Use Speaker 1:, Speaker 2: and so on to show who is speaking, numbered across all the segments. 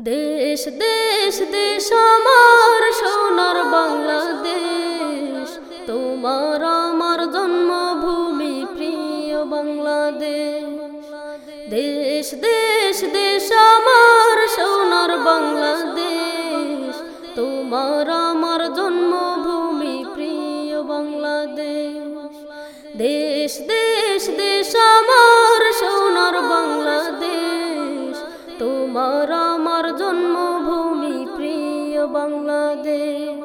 Speaker 1: দেশ দেশ দেশ, আমার সোনার বাংলাদেশ। তোমার আমার জন্মভূমি, প্রিয় বাংলাদেশ। দেশ দেশ দেশ, আমার সোনার বাংলাদেশ। তোমার আমার জন্মভূমি, প্রিয় বাংলাদেশ। দেশ দেশ দেশ, আমার সোনার বাংলাদেশ। বাংলাদেশ।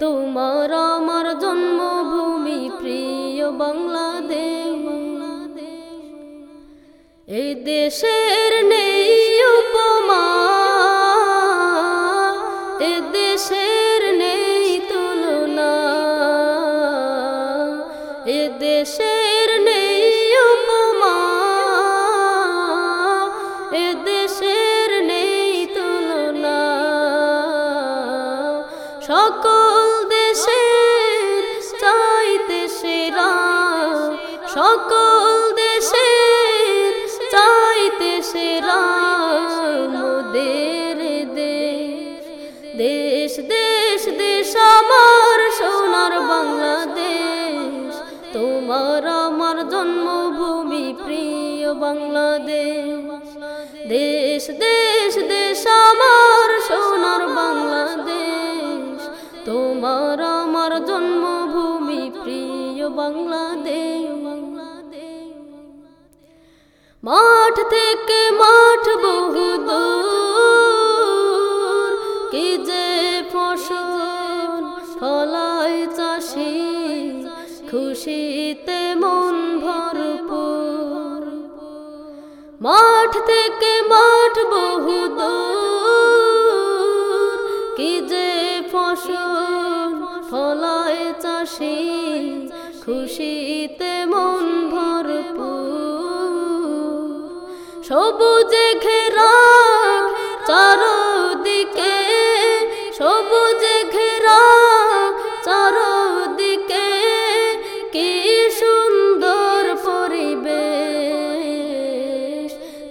Speaker 1: তোমার আমার জন্মভূমি প্রিয় বাংলাদেশ। বাংলাদেশ এই দেশের নেই সকল দেশের চাইতে সেরা মোদের দেশ। দেশ দেশ দেশ, আমার সোনার বাংলাদেশ। তোমার আমার জন্মভূমি, প্রিয় বাংলাদেশ। দেশ দেশ দেশ, আমার সোনার বাংলাদেশ। তোমার আমার জন্মভূমি, প্রিয় বাংলাদেশ। মাঠ থেকে মাঠ বহু দূর। কি যে ফসল ফলায় চাষি, খুশিতে মন ভরপুর। মাঠ থেকে মাঠ বহু দূর। কি যে ফসল ফলায় চাষি, খুশিতে মন ভরপুর সবুজে ঘেরা চারদিকে, সবুজে ঘেরা চারদিকে, কি সুন্দর পরিবেশ।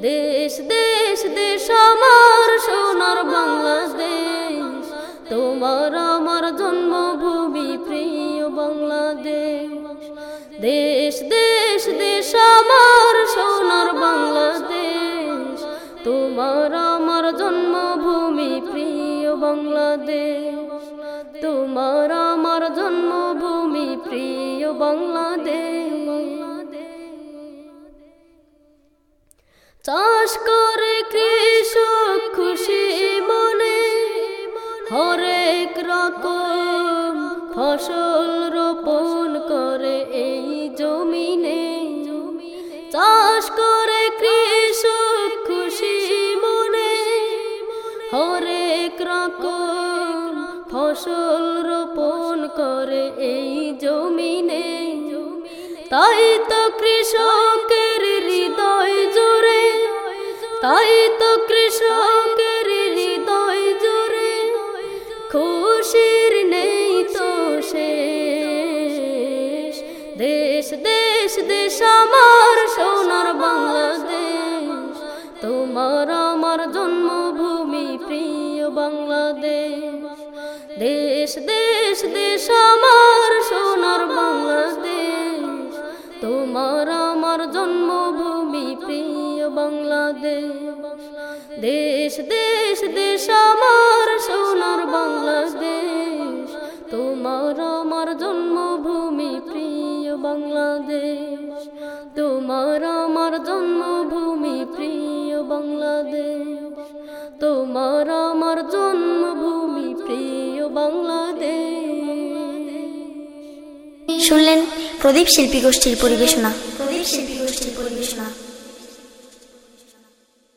Speaker 1: দেশ দেশ দেশ, আমার সোনার বাংলাদেশ। তোমার আমার জন্মভূমি, প্রিয় বাংলাদেশ। দেশ দেশ দেশ, আমার বাংলাদেশ। তোমার আমার জন্মভূমি প্রিয় বাংলাদেশ। চাষ করে কৃষক খুশি মনে হরেক রকম ফসল ফসল রোপণ করে এই জমিনে। তাই তো কৃষকের হৃদয় জোরে। তাই তো কৃষকের হৃদয় জোরে। খুশির নেই তো শেষ। দেশ দেশ দেশ, আমার সোনার বাংলাদেশ। তোমার আমার জন্মভূমি, প্রিয় বাংলাদেশ। দেশ দেশ দেশ, আমার সোনার বাংলাদেশ। তোমার আমার জন্মভূমি, প্রিয় বাংলাদেশ। দেশ দেশ দেশ, আমার সোনার বাংলাদেশ। তোমার আমার জন্মভূমি, প্রিয় বাংলাদেশ। তোমার আমার জন্মভূমি, প্রিয় বাংলাদেশ। তোমার আমার জন্মভূমি, প্রিয় বাংলাদেশ।
Speaker 2: শুনলেন প্রদীপ শিল্পী গোষ্ঠীর পরিবেশনা। প্রদীপ শিল্পী